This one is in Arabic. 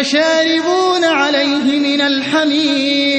فشاربون عليه من الحميم.